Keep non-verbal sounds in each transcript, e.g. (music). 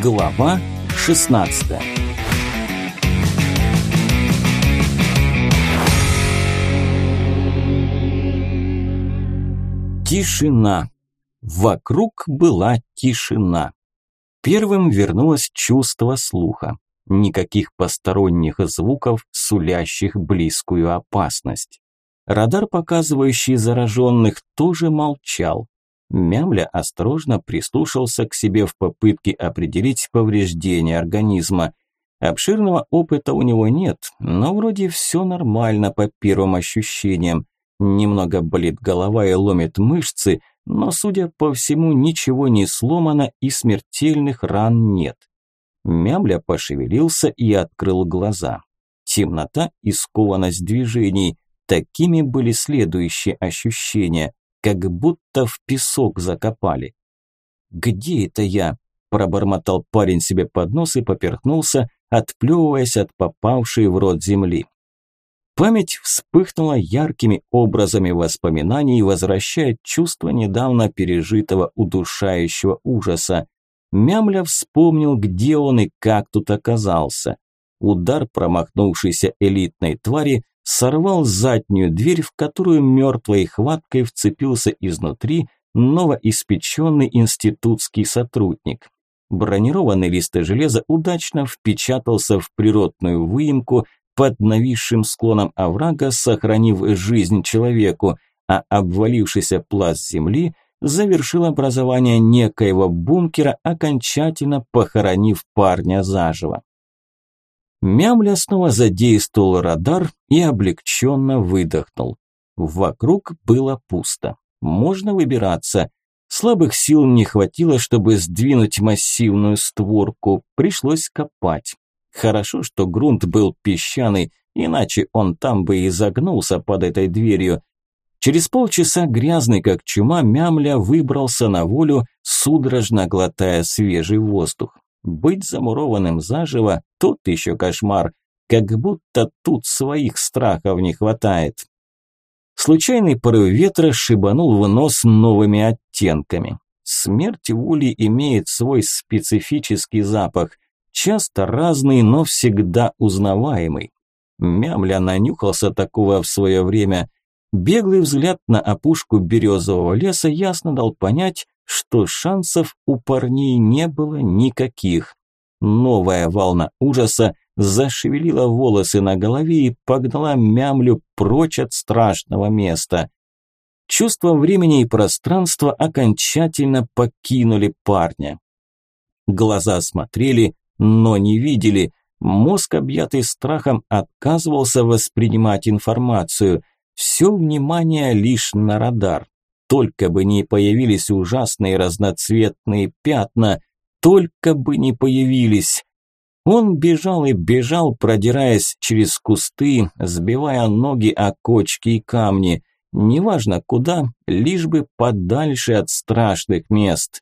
Глава 16 Тишина. Вокруг была тишина. Первым вернулось чувство слуха. Никаких посторонних звуков, сулящих близкую опасность. Радар, показывающий зараженных, тоже молчал. Мямля осторожно прислушался к себе в попытке определить повреждения организма. Обширного опыта у него нет, но вроде все нормально по первым ощущениям. Немного болит голова и ломит мышцы, но, судя по всему, ничего не сломано и смертельных ран нет. Мямля пошевелился и открыл глаза. Темнота и скованность движений – такими были следующие ощущения как будто в песок закопали. «Где это я?» – пробормотал парень себе под нос и поперхнулся, отплевываясь от попавшей в рот земли. Память вспыхнула яркими образами воспоминаний, возвращая чувство недавно пережитого удушающего ужаса. Мямля вспомнил, где он и как тут оказался. Удар промахнувшейся элитной твари сорвал заднюю дверь, в которую мертвой хваткой вцепился изнутри новоиспеченный институтский сотрудник. Бронированный лист железа удачно впечатался в природную выемку под нависшим склоном оврага, сохранив жизнь человеку, а обвалившийся пласт земли завершил образование некоего бункера, окончательно похоронив парня заживо. Мямля снова задействовал радар и облегченно выдохнул. Вокруг было пусто. Можно выбираться. Слабых сил не хватило, чтобы сдвинуть массивную створку. Пришлось копать. Хорошо, что грунт был песчаный, иначе он там бы и загнулся под этой дверью. Через полчаса грязный как чума Мямля выбрался на волю, судорожно глотая свежий воздух. Быть замурованным заживо – тот еще кошмар, как будто тут своих страхов не хватает. Случайный порыв ветра шибанул в нос новыми оттенками. Смерть в улей имеет свой специфический запах, часто разный, но всегда узнаваемый. Мямля нанюхался такого в свое время. Беглый взгляд на опушку березового леса ясно дал понять, что шансов у парней не было никаких. Новая волна ужаса зашевелила волосы на голове и погнала мямлю прочь от страшного места. Чувство времени и пространства окончательно покинули парня. Глаза смотрели, но не видели. Мозг, объятый страхом, отказывался воспринимать информацию. Все внимание лишь на радар. Только бы не появились ужасные разноцветные пятна, только бы не появились. Он бежал и бежал, продираясь через кусты, сбивая ноги о кочки и камни. Неважно куда, лишь бы подальше от страшных мест.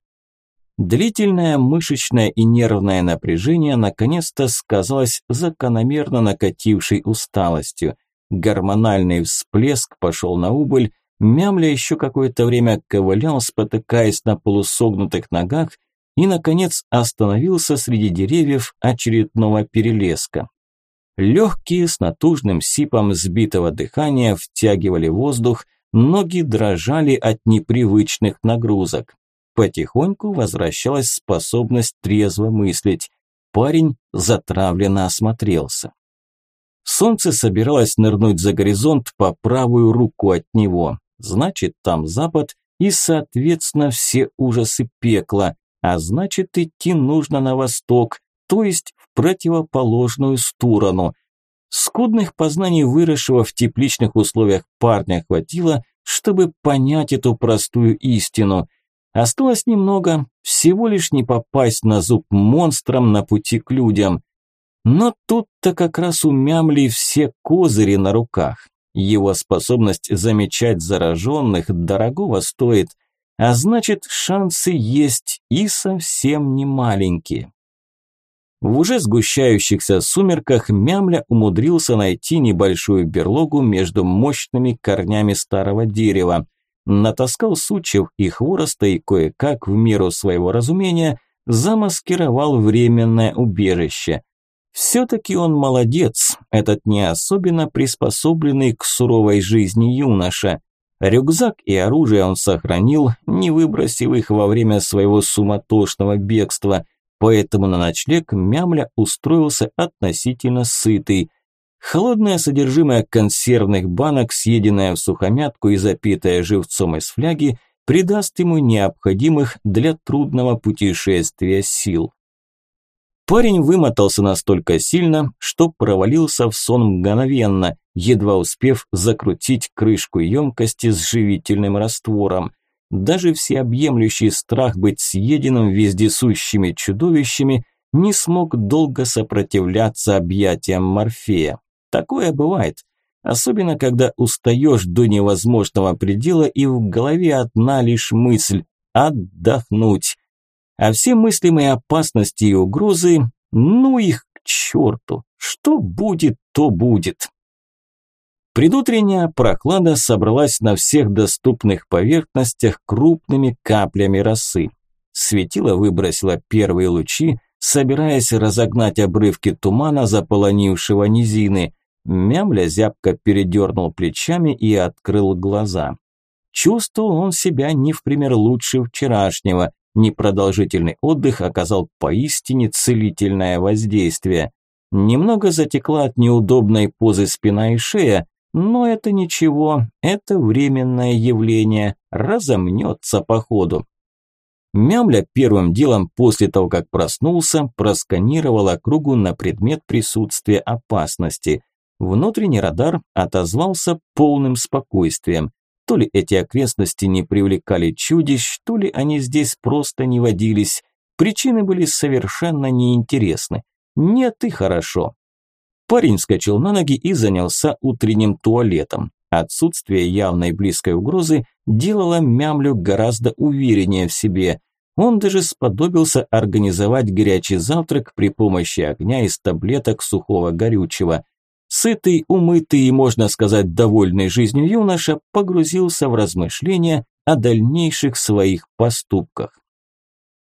Длительное мышечное и нервное напряжение наконец-то сказалось закономерно накатившей усталостью. Гормональный всплеск пошел на убыль, Мямля еще какое-то время ковылял, спотыкаясь на полусогнутых ногах, и, наконец, остановился среди деревьев очередного перелеска. Легкие с натужным сипом сбитого дыхания втягивали воздух, ноги дрожали от непривычных нагрузок. Потихоньку возвращалась способность трезво мыслить. Парень затравленно осмотрелся. Солнце собиралось нырнуть за горизонт по правую руку от него значит там запад и, соответственно, все ужасы пекла, а значит идти нужно на восток, то есть в противоположную сторону. Скудных познаний выросшего в тепличных условиях парня хватило, чтобы понять эту простую истину. Осталось немного, всего лишь не попасть на зуб монстрам на пути к людям. Но тут-то как раз у Мямли все козыри на руках. Его способность замечать зараженных дорогого стоит, а значит шансы есть и совсем не маленькие. В уже сгущающихся сумерках Мямля умудрился найти небольшую берлогу между мощными корнями старого дерева. Натаскал сучьев и хвороста и кое-как в меру своего разумения замаскировал временное убежище. Все-таки он молодец, этот не особенно приспособленный к суровой жизни юноша. Рюкзак и оружие он сохранил, не выбросив их во время своего суматошного бегства, поэтому на ночлег Мямля устроился относительно сытый. Холодное содержимое консервных банок, съеденное в сухомятку и запитое живцом из фляги, придаст ему необходимых для трудного путешествия сил. Парень вымотался настолько сильно, что провалился в сон мгновенно, едва успев закрутить крышку емкости с живительным раствором. Даже всеобъемлющий страх быть съеденным вездесущими чудовищами не смог долго сопротивляться объятиям Морфея. Такое бывает, особенно когда устаешь до невозможного предела и в голове одна лишь мысль – отдохнуть. А все мыслимые опасности и угрозы, ну их к черту, что будет, то будет. Предутренняя прохлада собралась на всех доступных поверхностях крупными каплями росы. Светило выбросило первые лучи, собираясь разогнать обрывки тумана, заполонившего низины. Мямля зябко передернул плечами и открыл глаза. Чувствовал он себя не в пример лучше вчерашнего. Непродолжительный отдых оказал поистине целительное воздействие. Немного затекла от неудобной позы спина и шея, но это ничего, это временное явление, разомнется по ходу. Мямля первым делом после того, как проснулся, просканировал округу на предмет присутствия опасности. Внутренний радар отозвался полным спокойствием. То ли эти окрестности не привлекали чудищ, то ли они здесь просто не водились. Причины были совершенно неинтересны. Нет и хорошо. Парень вскочил на ноги и занялся утренним туалетом. Отсутствие явной близкой угрозы делало Мямлю гораздо увереннее в себе. Он даже сподобился организовать горячий завтрак при помощи огня из таблеток сухого горючего. Сытый, умытый и, можно сказать, довольный жизнью юноша погрузился в размышления о дальнейших своих поступках.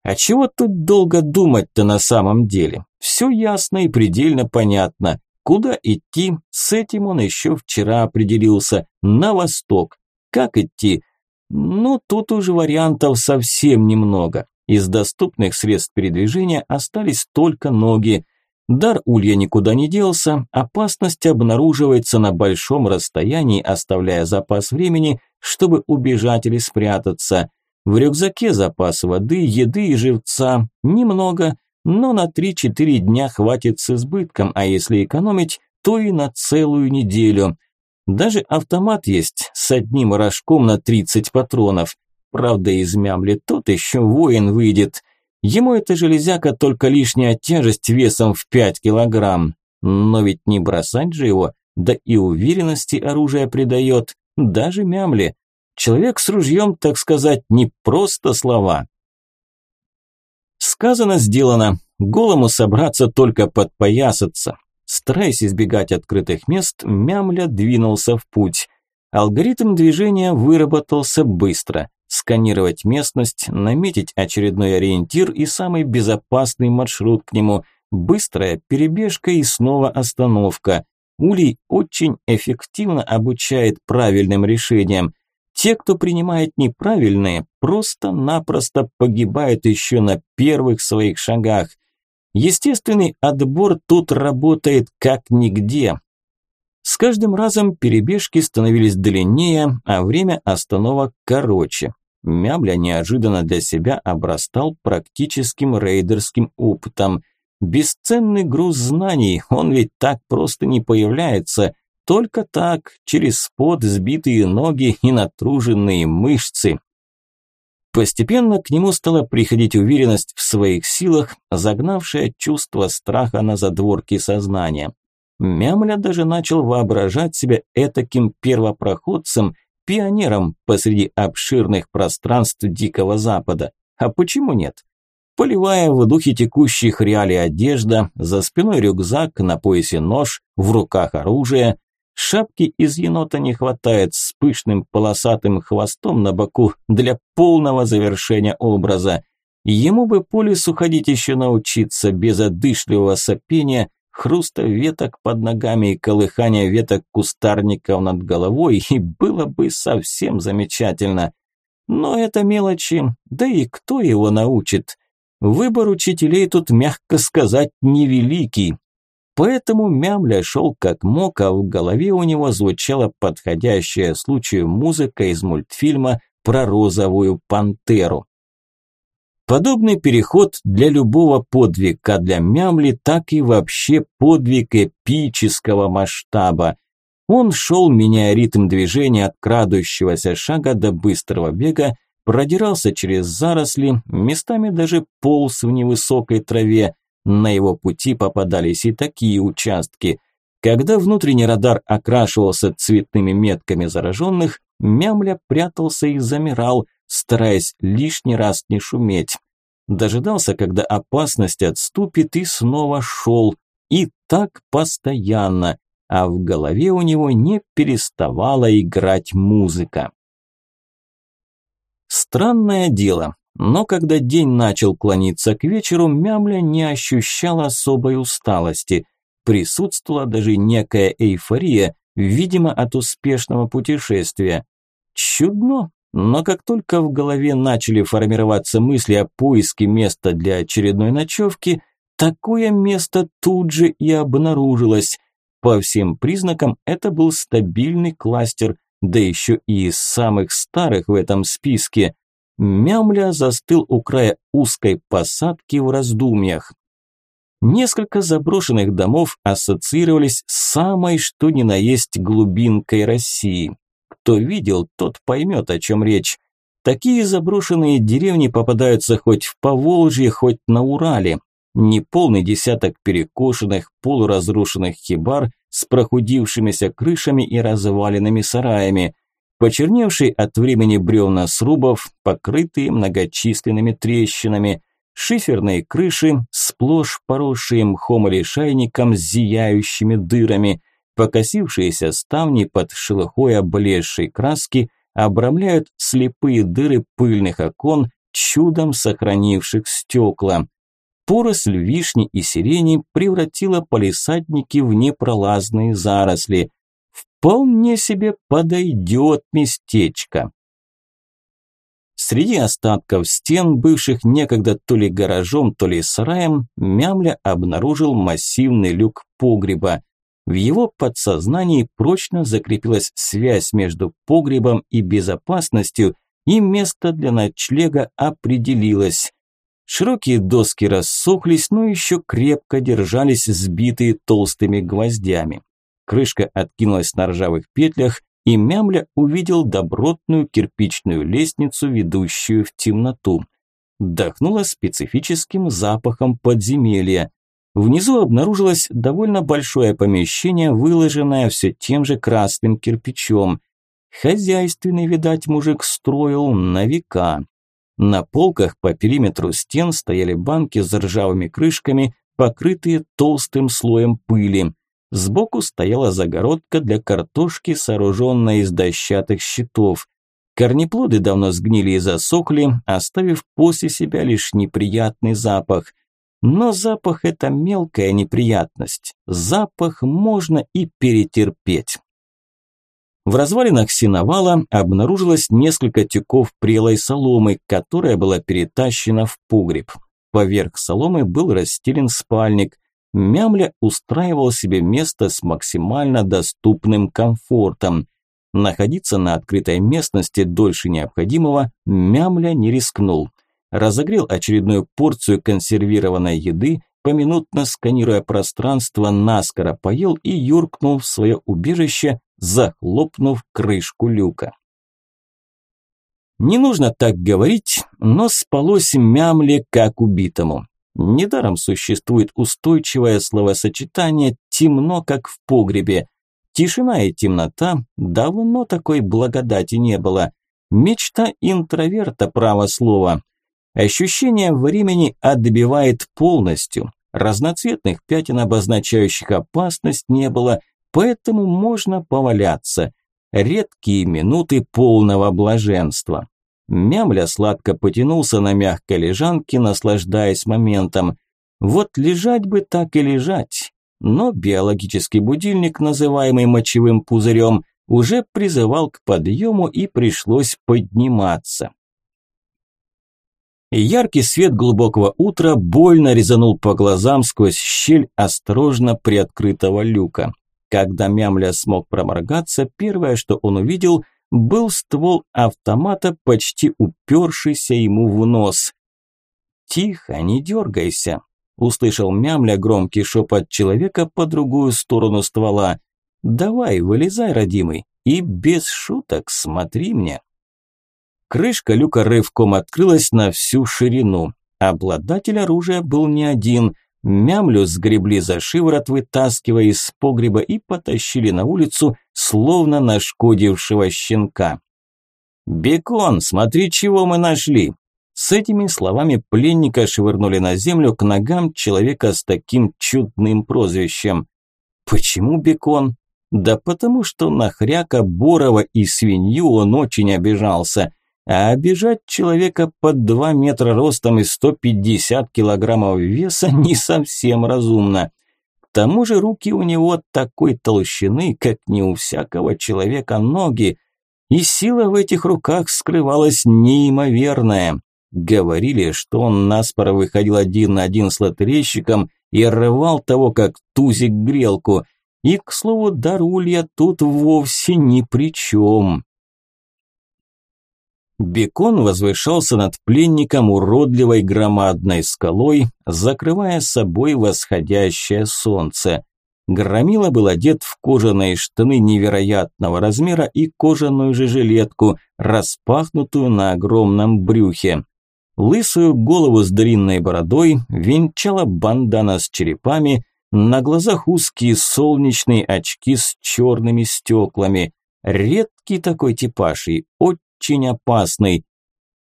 А чего тут долго думать-то на самом деле? Все ясно и предельно понятно. Куда идти, с этим он еще вчера определился. На восток. Как идти? Ну, тут уже вариантов совсем немного. Из доступных средств передвижения остались только ноги. Дар улья никуда не делся, опасность обнаруживается на большом расстоянии, оставляя запас времени, чтобы убежать или спрятаться. В рюкзаке запас воды, еды и живца немного, но на 3-4 дня хватит с избытком, а если экономить, то и на целую неделю. Даже автомат есть с одним рожком на 30 патронов. Правда, из мямли тот еще воин выйдет. Ему эта железяка только лишняя тяжесть весом в 5 килограмм. Но ведь не бросать же его, да и уверенности оружие придает, даже мямли. Человек с ружьем, так сказать, не просто слова. Сказано, сделано. Голому собраться только подпоясаться. Стараясь избегать открытых мест, Мямля двинулся в путь. Алгоритм движения выработался быстро сканировать местность, наметить очередной ориентир и самый безопасный маршрут к нему, быстрая перебежка и снова остановка. Улей очень эффективно обучает правильным решениям. Те, кто принимает неправильные, просто-напросто погибают еще на первых своих шагах. Естественный отбор тут работает как нигде. С каждым разом перебежки становились длиннее, а время остановок короче. Мябля неожиданно для себя обрастал практическим рейдерским опытом. Бесценный груз знаний, он ведь так просто не появляется. Только так, через спот, сбитые ноги и натруженные мышцы. Постепенно к нему стала приходить уверенность в своих силах, загнавшая чувство страха на задворки сознания. Мямля даже начал воображать себя этаким первопроходцем – пионером посреди обширных пространств Дикого Запада. А почему нет? Поливая в духе текущих реалий одежда, за спиной рюкзак, на поясе нож, в руках оружие. Шапки из енота не хватает с пышным полосатым хвостом на боку для полного завершения образа. Ему бы по лесу ходить еще научиться без одышливого сопения, хруста веток под ногами и колыхания веток кустарников над головой, и было бы совсем замечательно. Но это мелочи, да и кто его научит? Выбор учителей тут, мягко сказать, невеликий. Поэтому Мямля шел как мог, а в голове у него звучала подходящая случаю музыка из мультфильма про розовую пантеру. Подобный переход для любого подвига, для Мямли так и вообще подвиг эпического масштаба. Он шел, меняя ритм движения от крадущегося шага до быстрого бега, продирался через заросли, местами даже полз в невысокой траве. На его пути попадались и такие участки. Когда внутренний радар окрашивался цветными метками зараженных, Мямля прятался и замирал, стараясь лишний раз не шуметь. Дожидался, когда опасность отступит и снова шел. И так постоянно, а в голове у него не переставала играть музыка. Странное дело, но когда день начал клониться к вечеру, Мямля не ощущал особой усталости. Присутствовала даже некая эйфория, видимо, от успешного путешествия. Чудно, но как только в голове начали формироваться мысли о поиске места для очередной ночевки, такое место тут же и обнаружилось. По всем признакам это был стабильный кластер, да еще и из самых старых в этом списке. Мямля застыл у края узкой посадки в раздумьях. Несколько заброшенных домов ассоциировались с самой что ни на есть глубинкой России. Кто видел, тот поймет, о чем речь. Такие заброшенные деревни попадаются хоть в Поволжье, хоть на Урале. Неполный десяток перекошенных, полуразрушенных хибар с прохудившимися крышами и разваленными сараями, почерневшие от времени бревна срубов, покрытые многочисленными трещинами, шиферные крыши, сплошь поросшие мхом или шайником с зияющими дырами, покосившиеся ставни под шелухой облезшей краски обрамляют слепые дыры пыльных окон, чудом сохранивших стекла. Поросль вишни и сирени превратила полисадники в непролазные заросли. Вполне себе подойдет местечко. Среди остатков стен, бывших некогда то ли гаражом, то ли сараем, Мямля обнаружил массивный люк погреба. В его подсознании прочно закрепилась связь между погребом и безопасностью, и место для ночлега определилось. Широкие доски рассохлись, но еще крепко держались сбитые толстыми гвоздями. Крышка откинулась на ржавых петлях, и Мямля увидел добротную кирпичную лестницу, ведущую в темноту. Дохнуло специфическим запахом подземелья. Внизу обнаружилось довольно большое помещение, выложенное все тем же красным кирпичом. Хозяйственный, видать, мужик строил на века. На полках по периметру стен стояли банки с ржавыми крышками, покрытые толстым слоем пыли. Сбоку стояла загородка для картошки, сооруженная из дощатых щитов. Корнеплоды давно сгнили и засохли, оставив после себя лишь неприятный запах. Но запах – это мелкая неприятность. Запах можно и перетерпеть. В развалинах синовала обнаружилось несколько тюков прелой соломы, которая была перетащена в погреб. Поверх соломы был расстелен спальник. Мямля устраивал себе место с максимально доступным комфортом. Находиться на открытой местности дольше необходимого Мямля не рискнул. Разогрел очередную порцию консервированной еды, поминутно сканируя пространство, наскоро поел и юркнул в свое убежище, захлопнув крышку люка. Не нужно так говорить, но спалось мямле как убитому. Недаром существует устойчивое словосочетание «темно, как в погребе». Тишина и темнота давно такой благодати не было. Мечта интроверта, право слова. Ощущение времени отбивает полностью. Разноцветных пятен, обозначающих опасность, не было, поэтому можно поваляться. Редкие минуты полного блаженства. Мямля сладко потянулся на мягкой лежанке, наслаждаясь моментом. Вот лежать бы так и лежать. Но биологический будильник, называемый мочевым пузырем, уже призывал к подъему и пришлось подниматься. Яркий свет глубокого утра больно резанул по глазам сквозь щель осторожно приоткрытого люка. Когда Мямля смог проморгаться, первое, что он увидел, был ствол автомата, почти упершийся ему в нос. «Тихо, не дергайся», – услышал Мямля громкий шепот человека по другую сторону ствола. «Давай, вылезай, родимый, и без шуток смотри мне». Крышка люка рывком открылась на всю ширину. Обладатель оружия был не один. Мямлю сгребли за шиворот, вытаскивая из погреба и потащили на улицу, словно нашкодившего щенка. «Бекон, смотри, чего мы нашли!» С этими словами пленника швырнули на землю к ногам человека с таким чудным прозвищем. Почему бекон? Да потому что на хряка Борова и свинью он очень обижался. А обижать человека под 2 метра ростом и 150 килограммов веса (laughs) не совсем разумно. К тому же руки у него такой толщины, как не у всякого человека ноги, и сила в этих руках скрывалась неимоверная. Говорили, что он наспоро выходил один на один с лотерейщиком и рвал того, как тузик грелку. И, к слову, Дарулья тут вовсе ни при чем. Бекон возвышался над пленником уродливой громадной скалой, закрывая собой восходящее солнце. Громила был одет в кожаные штаны невероятного размера и кожаную же жилетку, распахнутую на огромном брюхе. Лысую голову с длинной бородой венчала бандана с черепами, на глазах узкие солнечные очки с черными стеклами. Редкий такой типаж и очень очень опасный.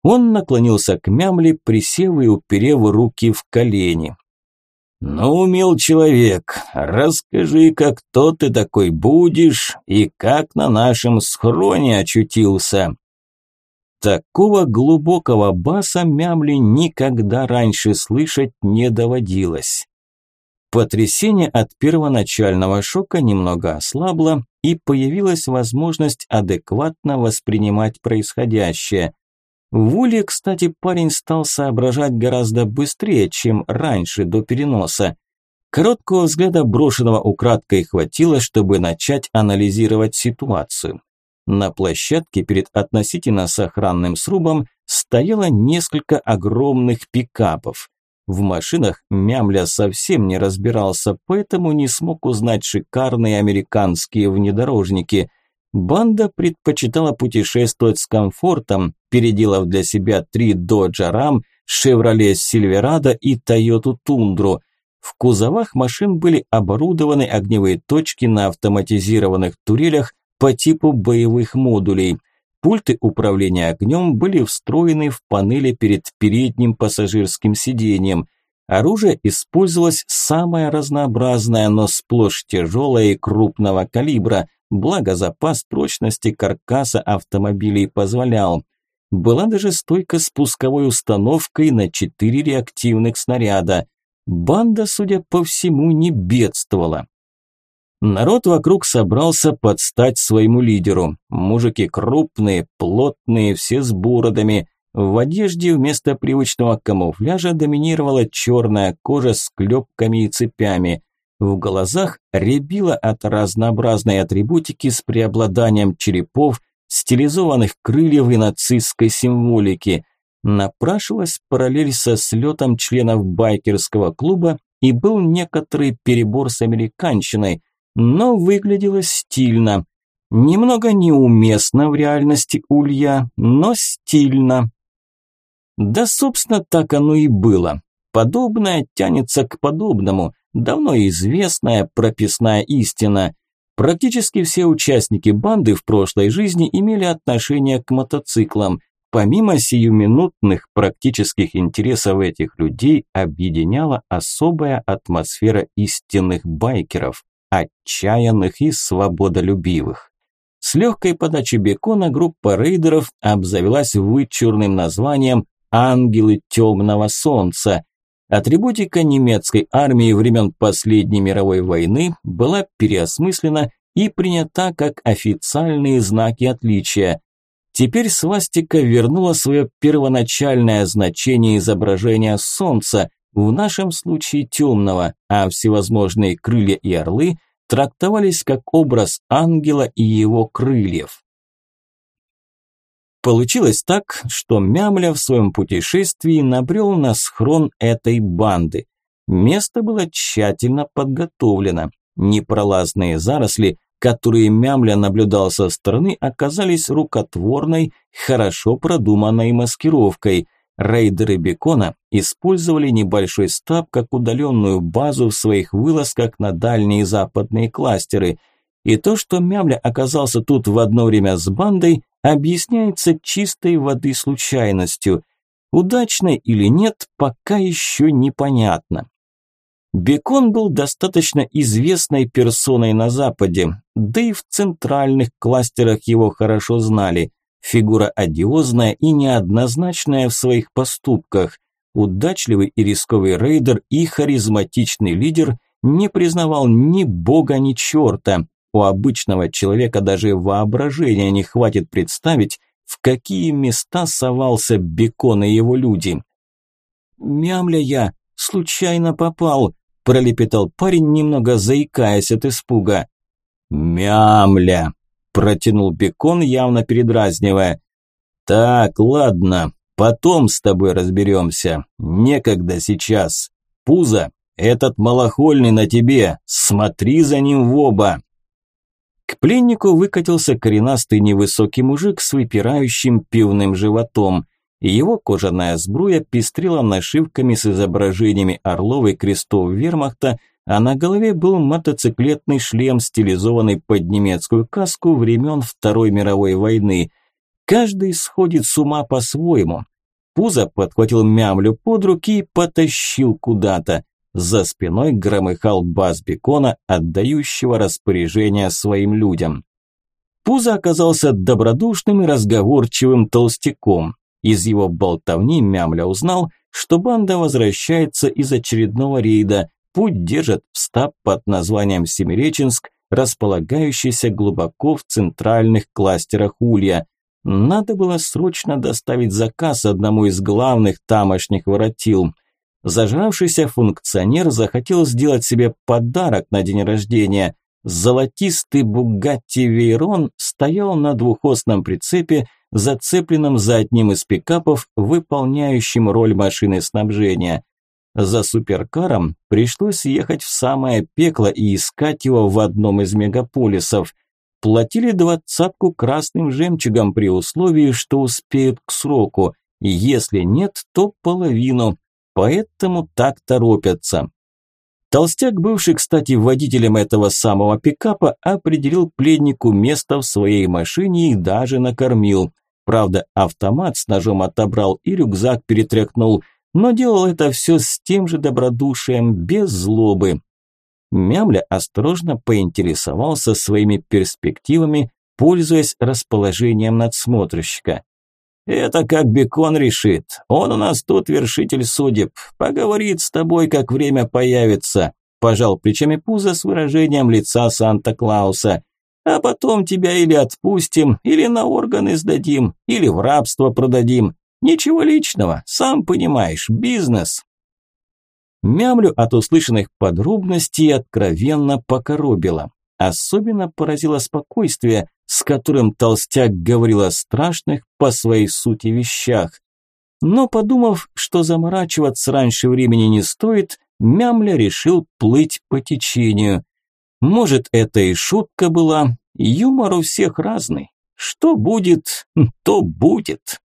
Он наклонился к мямле, присев и уперев руки в колени. «Ну, мил человек, расскажи-ка, кто ты такой будешь и как на нашем схроне очутился?» Такого глубокого баса мямли никогда раньше слышать не доводилось. Потрясение от первоначального шока немного ослабло, и появилась возможность адекватно воспринимать происходящее. В Уле, кстати, парень стал соображать гораздо быстрее, чем раньше до переноса. Короткого взгляда, брошенного украдкой, хватило, чтобы начать анализировать ситуацию. На площадке перед относительно сохранным срубом стояло несколько огромных пикапов. В машинах Мямля совсем не разбирался, поэтому не смог узнать шикарные американские внедорожники. Банда предпочитала путешествовать с комфортом, переделав для себя три Dodge Ram, Chevrolet Silverado и Toyota Tundra. В кузовах машин были оборудованы огневые точки на автоматизированных турелях по типу боевых модулей – Пульты управления огнем были встроены в панели перед передним пассажирским сиденьем. Оружие использовалось самое разнообразное, но сплошь тяжелое и крупного калибра, благо запас прочности каркаса автомобилей позволял. Была даже стойка с пусковой установкой на четыре реактивных снаряда. Банда, судя по всему, не бедствовала. Народ вокруг собрался подстать своему лидеру. Мужики крупные, плотные, все с бородами. В одежде вместо привычного камуфляжа доминировала черная кожа с клепками и цепями. В глазах рябило от разнообразной атрибутики с преобладанием черепов, стилизованных крыльев и нацистской символики. Напрашивалась параллель со слетом членов байкерского клуба и был некоторый перебор с американщиной – но выглядело стильно. Немного неуместно в реальности Улья, но стильно. Да, собственно, так оно и было. Подобное тянется к подобному, давно известная прописная истина. Практически все участники банды в прошлой жизни имели отношение к мотоциклам. Помимо сиюминутных практических интересов этих людей объединяла особая атмосфера истинных байкеров отчаянных и свободолюбивых. С легкой подачи бекона группа рейдеров обзавелась вычурным названием «Ангелы темного солнца». Атрибутика немецкой армии времен последней мировой войны была переосмыслена и принята как официальные знаки отличия. Теперь свастика вернула свое первоначальное значение изображения солнца, в нашем случае темного, а всевозможные крылья и орлы трактовались как образ ангела и его крыльев. Получилось так, что Мямля в своем путешествии набрел на схрон этой банды. Место было тщательно подготовлено. Непролазные заросли, которые Мямля наблюдал со стороны, оказались рукотворной, хорошо продуманной маскировкой – Рейдеры Бекона использовали небольшой стаб как удаленную базу в своих вылазках на дальние западные кластеры. И то, что Мямля оказался тут в одно время с бандой, объясняется чистой воды случайностью. Удачно или нет, пока еще непонятно. Бекон был достаточно известной персоной на Западе, да и в центральных кластерах его хорошо знали. Фигура одиозная и неоднозначная в своих поступках. Удачливый и рисковый рейдер и харизматичный лидер не признавал ни бога, ни черта. У обычного человека даже воображения не хватит представить, в какие места совался Бекон и его люди. «Мямля я, случайно попал», – пролепетал парень, немного заикаясь от испуга. «Мямля!» протянул Бекон, явно передразнивая. Так, ладно, потом с тобой разберемся. Некогда сейчас. Пузо, этот малохольный на тебе, смотри за ним в оба. К пленнику выкатился коренастый невысокий мужик с выпирающим пивным животом. Его кожаная сбруя пестрила нашивками с изображениями орлов и крестов вермахта, а на голове был мотоциклетный шлем, стилизованный под немецкую каску времен Второй мировой войны. Каждый сходит с ума по-своему. Пузо подхватил мямлю под руки и потащил куда-то. За спиной громыхал бас бекона, отдающего распоряжение своим людям. Пузо оказался добродушным и разговорчивым толстяком. Из его болтовни Мямля узнал, что банда возвращается из очередного рейда, Путь держат в стаб под названием Семиреченск, располагающийся глубоко в центральных кластерах Улья. Надо было срочно доставить заказ одному из главных тамошних воротил. Зажравшийся функционер захотел сделать себе подарок на день рождения. Золотистый Бугатти Вейрон стоял на двухосном прицепе, зацепленном за одним из пикапов, выполняющим роль машины снабжения. За суперкаром пришлось ехать в самое пекло и искать его в одном из мегаполисов. Платили двадцатку красным жемчугом при условии, что успеют к сроку, и если нет, то половину, поэтому так торопятся. Толстяк, бывший, кстати, водителем этого самого пикапа, определил пленнику место в своей машине и даже накормил. Правда, автомат с ножом отобрал и рюкзак перетряхнул – но делал это все с тем же добродушием, без злобы. Мямля осторожно поинтересовался своими перспективами, пользуясь расположением надсмотрщика. «Это как Бекон решит. Он у нас тут вершитель судеб. Поговорит с тобой, как время появится», – пожал плечами Пузо с выражением лица Санта-Клауса. «А потом тебя или отпустим, или на органы сдадим, или в рабство продадим. Ничего личного, сам понимаешь, бизнес. Мямлю от услышанных подробностей откровенно покоробило. Особенно поразило спокойствие, с которым толстяк говорил о страшных по своей сути вещах. Но подумав, что заморачиваться раньше времени не стоит, Мямля решил плыть по течению. Может, это и шутка была, юмор у всех разный. Что будет, (laughs) то будет.